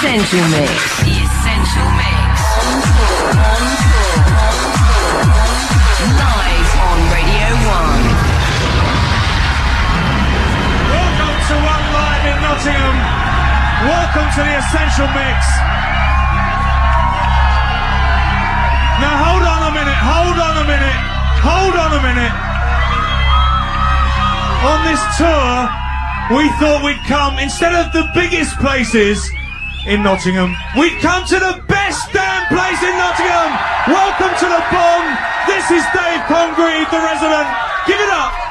Essential Mix. The Essential Mix. On tour, on tour, on tour. Live on Radio 1. Welcome to One Live in Nottingham. Welcome to the Essential Mix. Now hold on a minute, hold on a minute, hold on a minute. On this tour, we thought we'd come, instead of the biggest places in Nottingham, we'd come to the best damn place in Nottingham. Welcome to the Bomb. This is Dave Congreve, the resident. Give it up.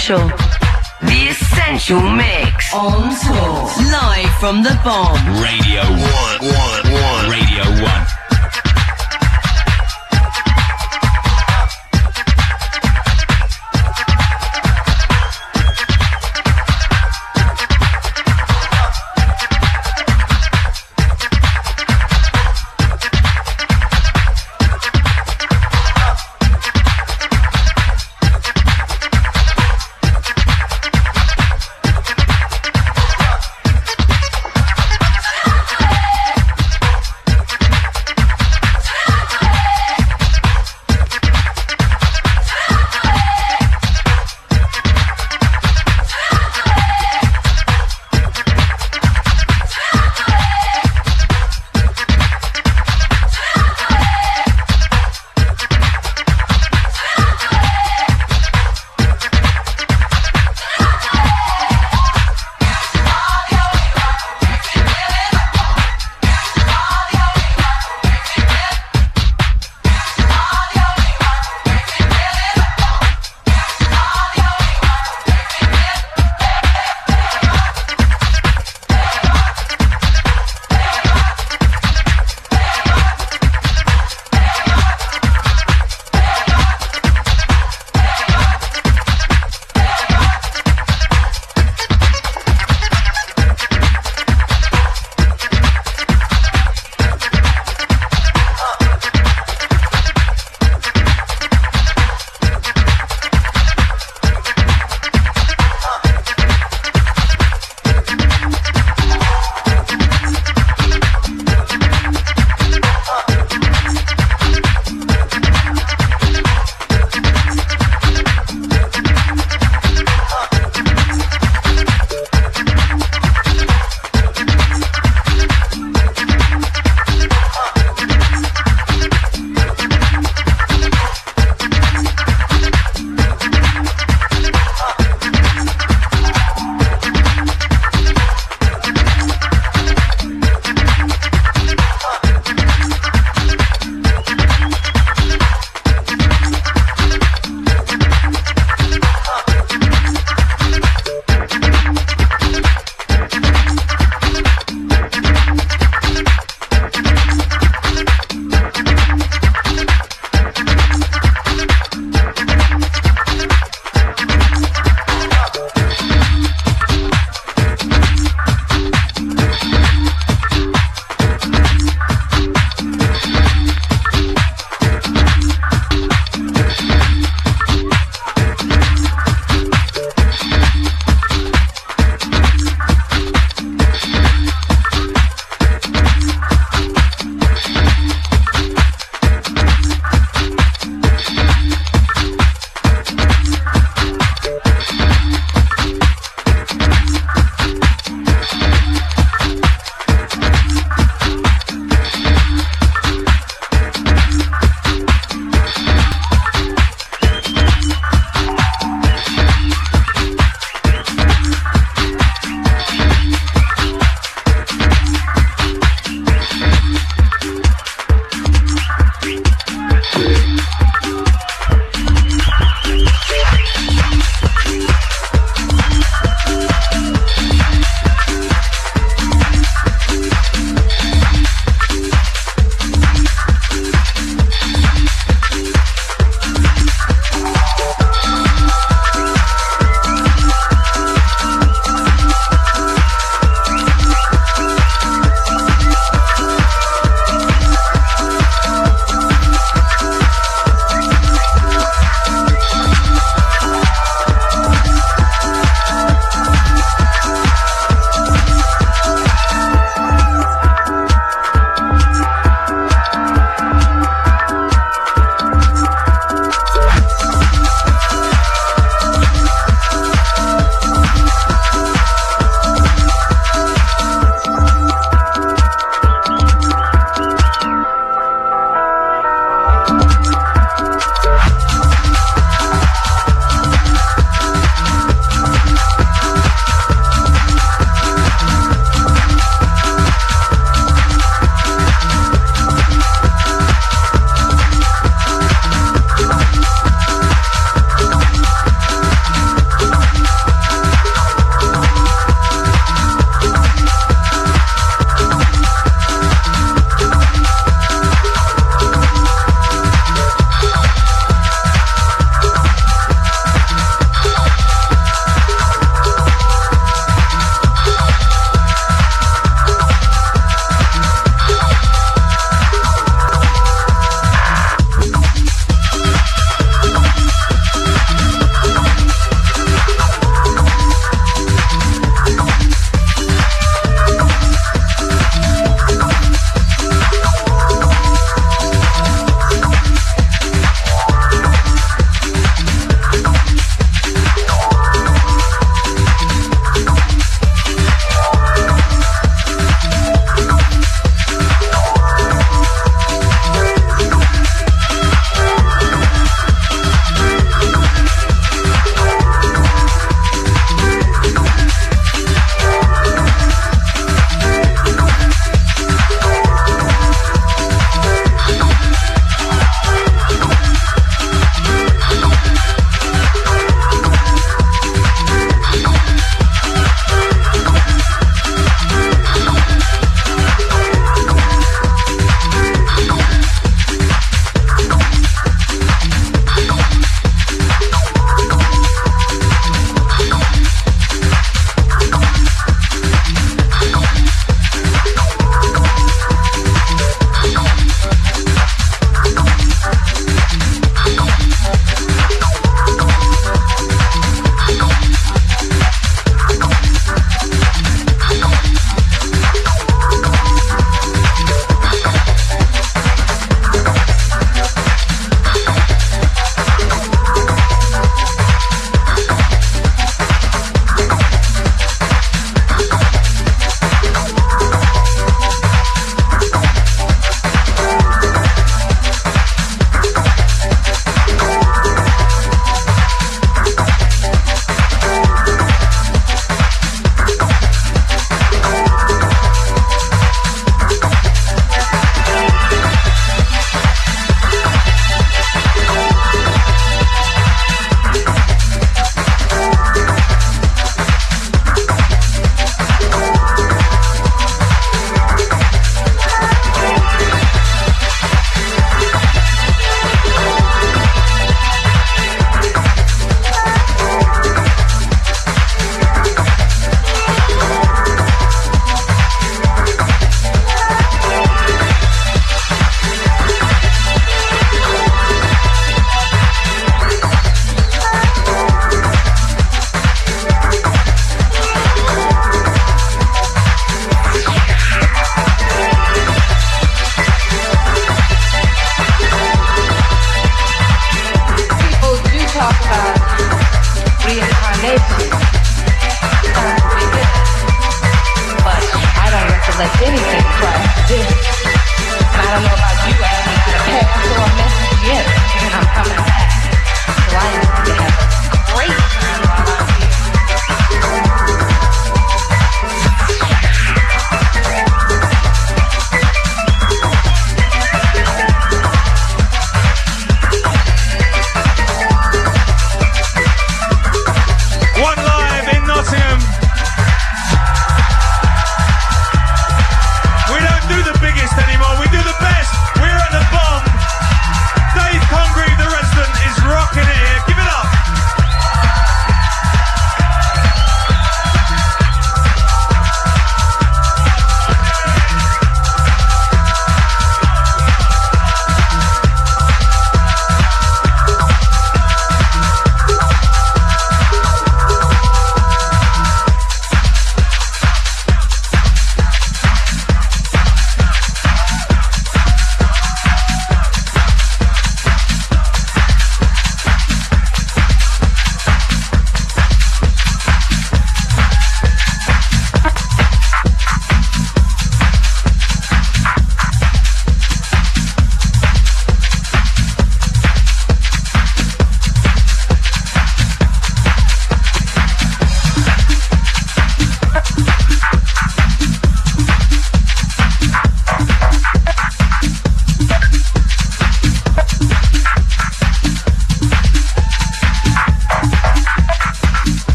Essential.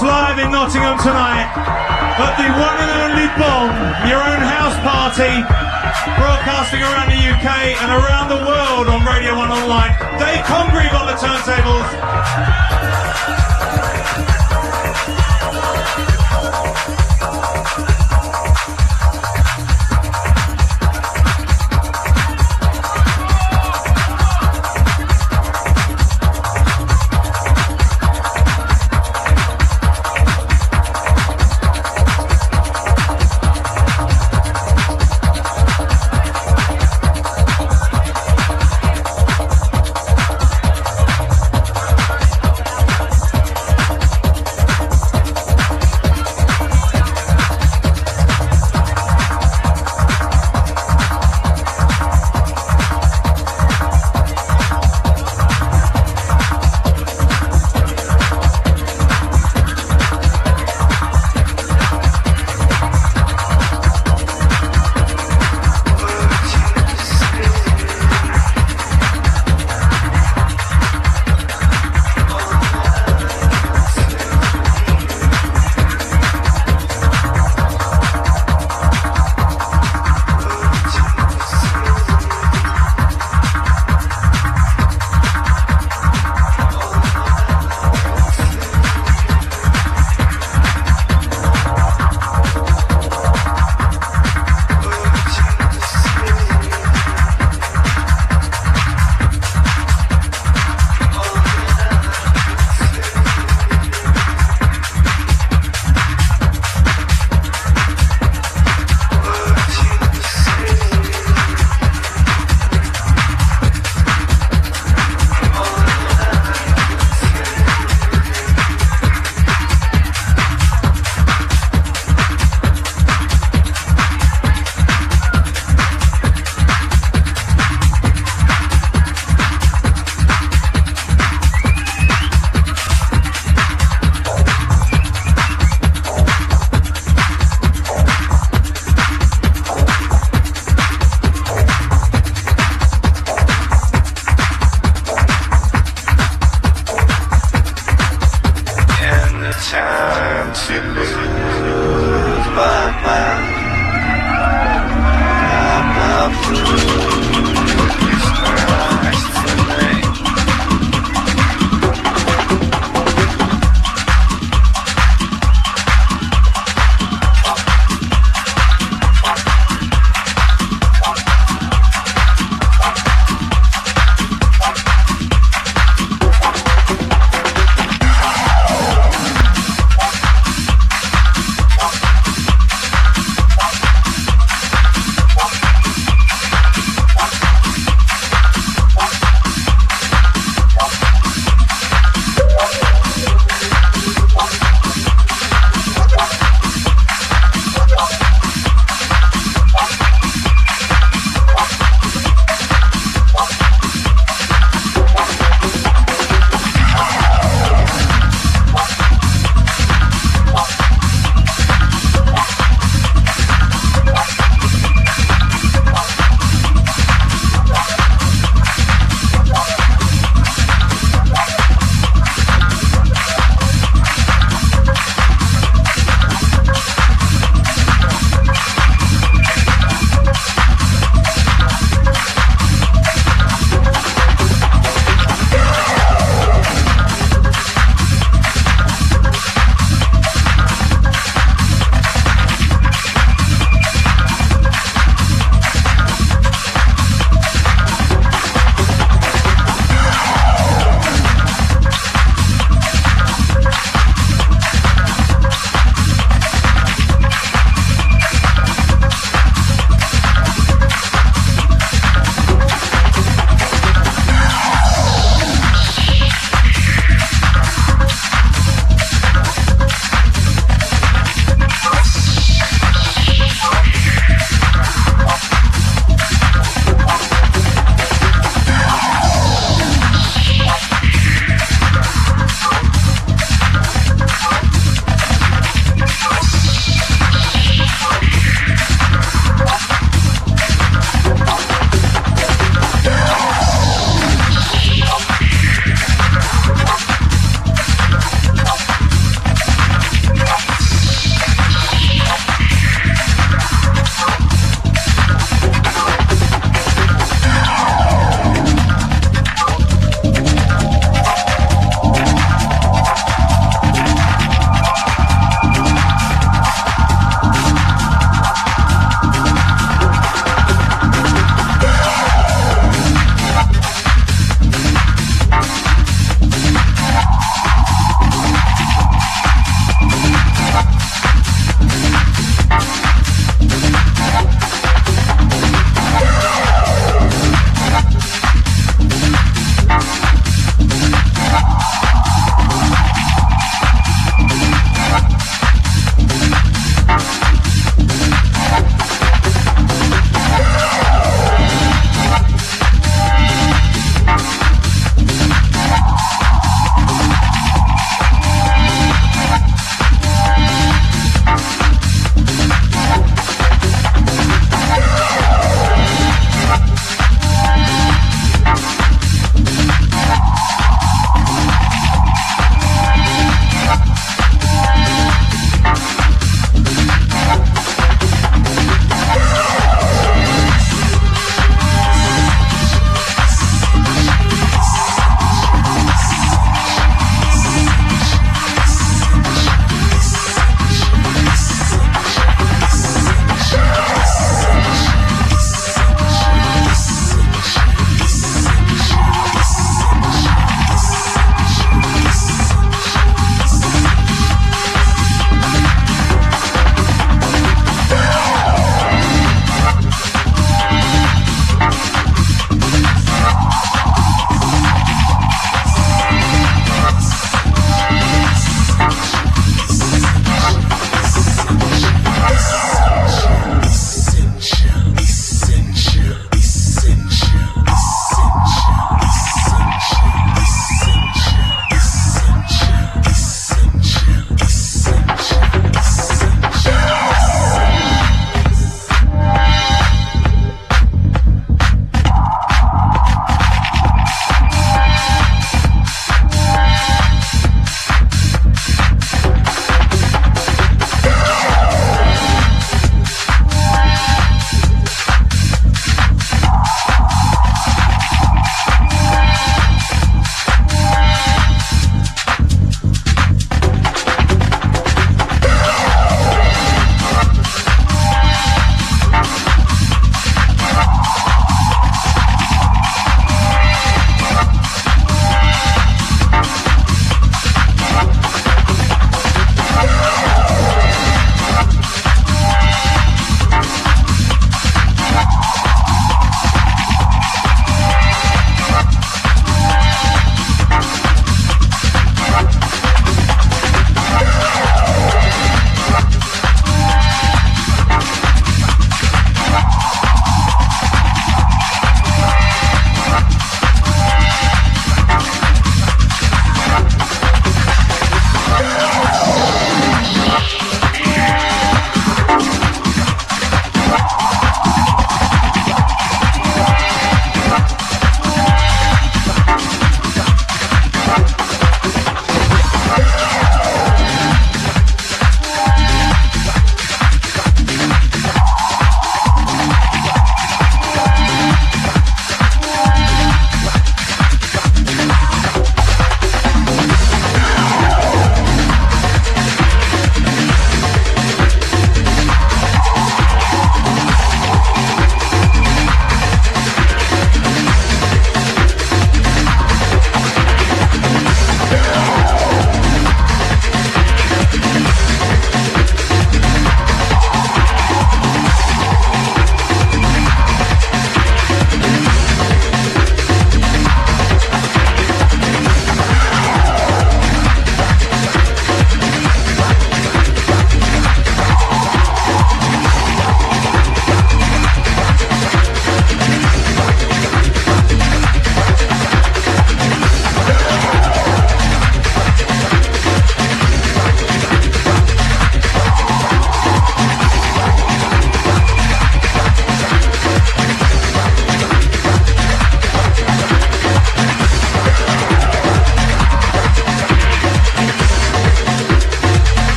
Live in Nottingham tonight at the one and only Bomb, your own house party, broadcasting around the UK and around the world on Radio 1 Online. Dave Congreve on the turntables.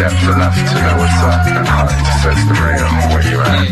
Depth enough to know what's up and heart to sense the real where you at.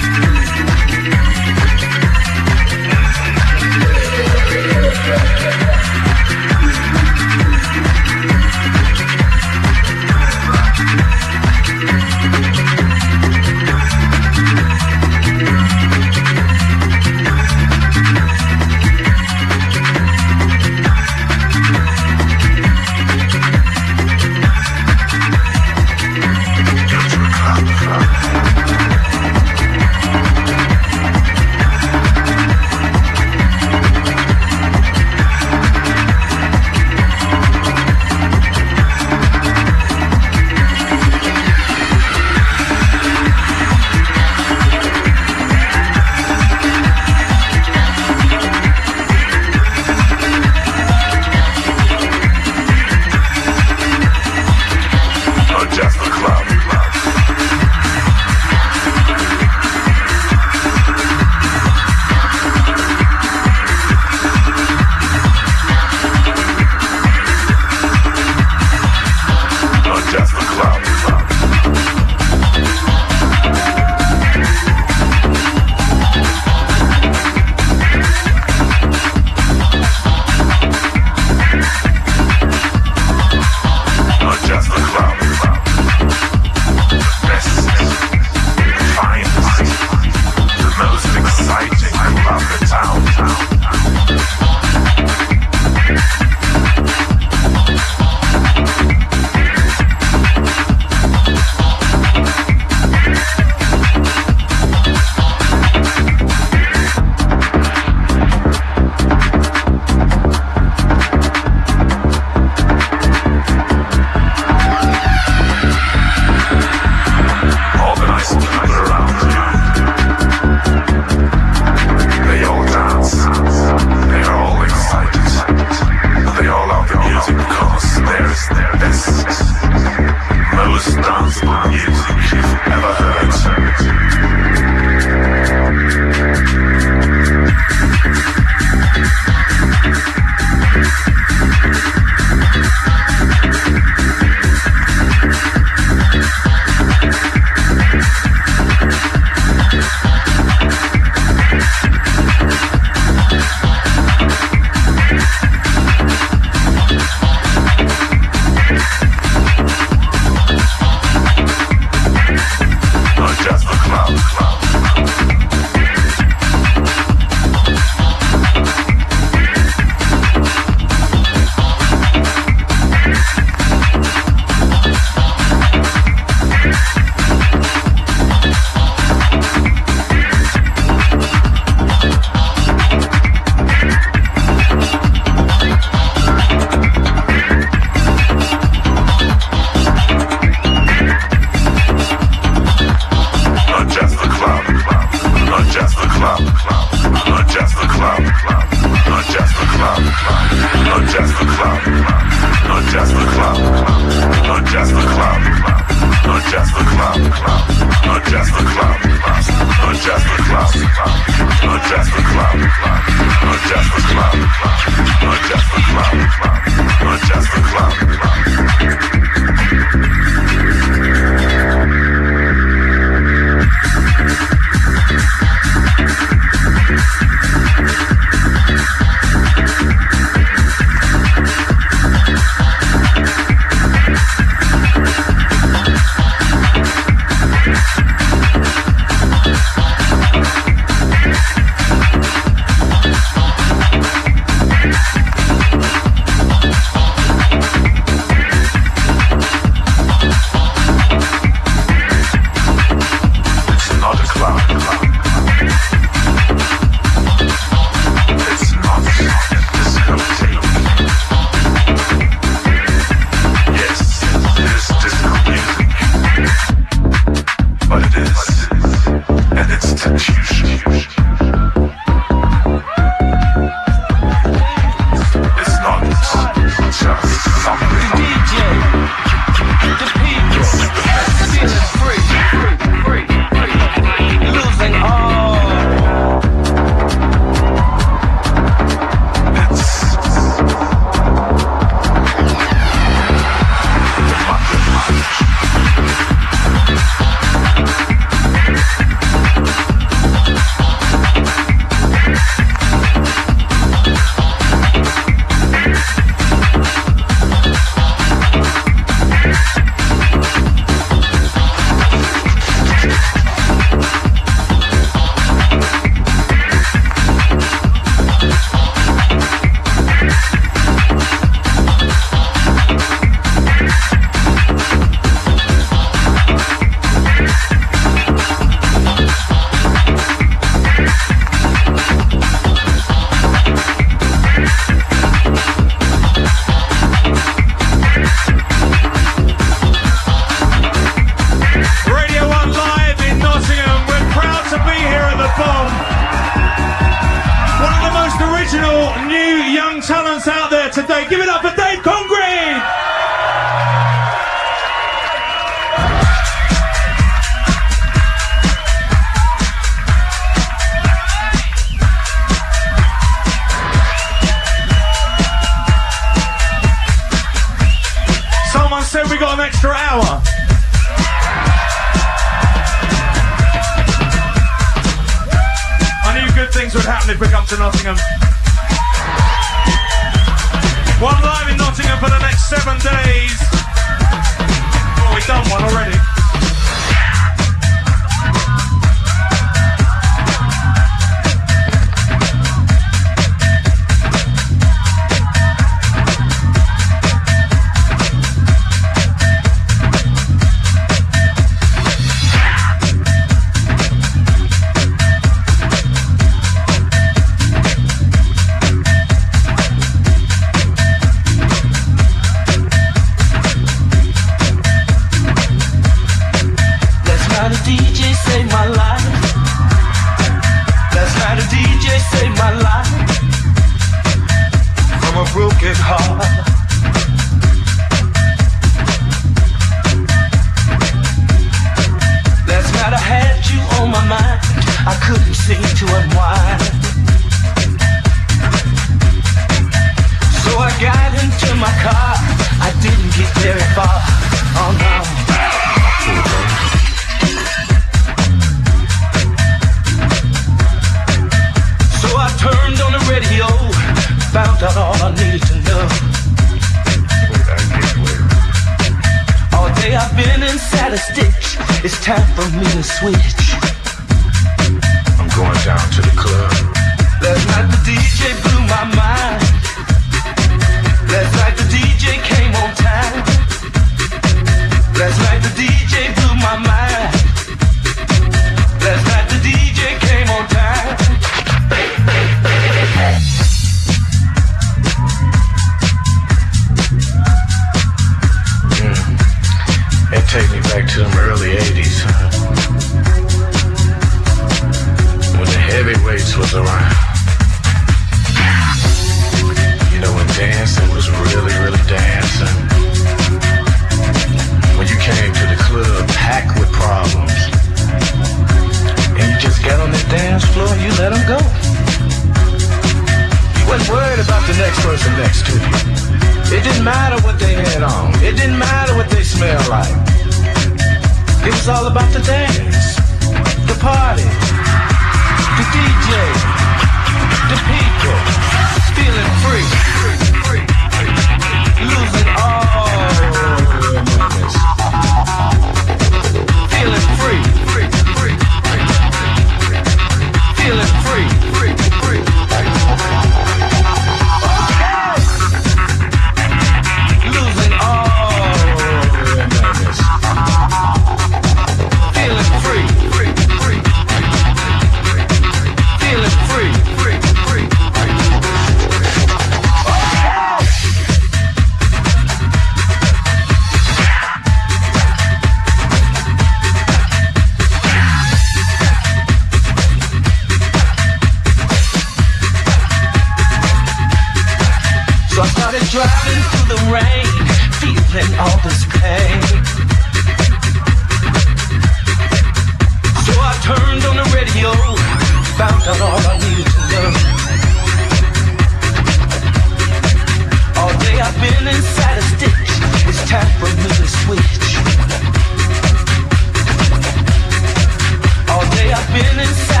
Been inside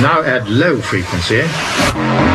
Now at low frequency.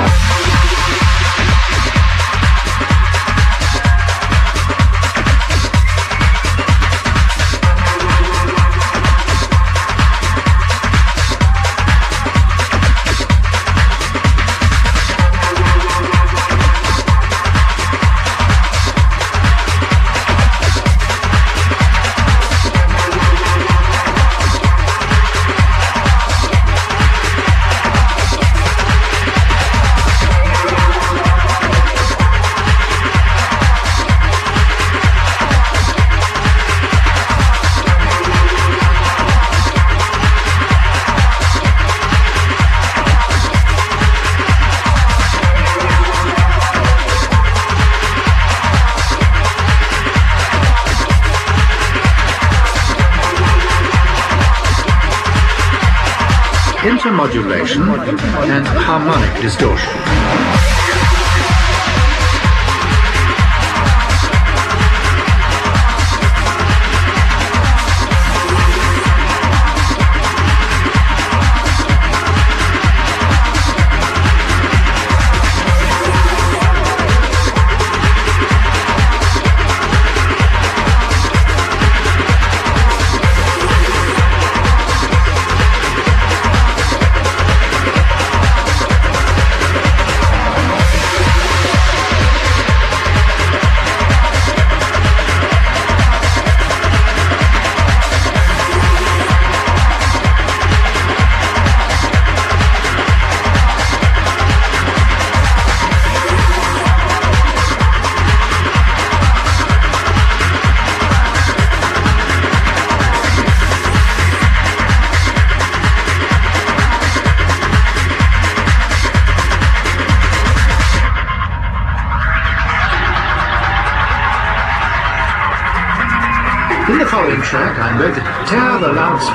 Intermodulation and harmonic distortion.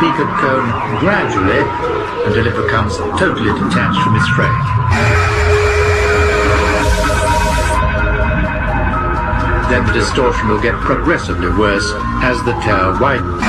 The loudspeaker cone gradually until it becomes totally detached from its frame. Then the distortion will get progressively worse as the tear widens.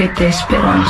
Que te esperan,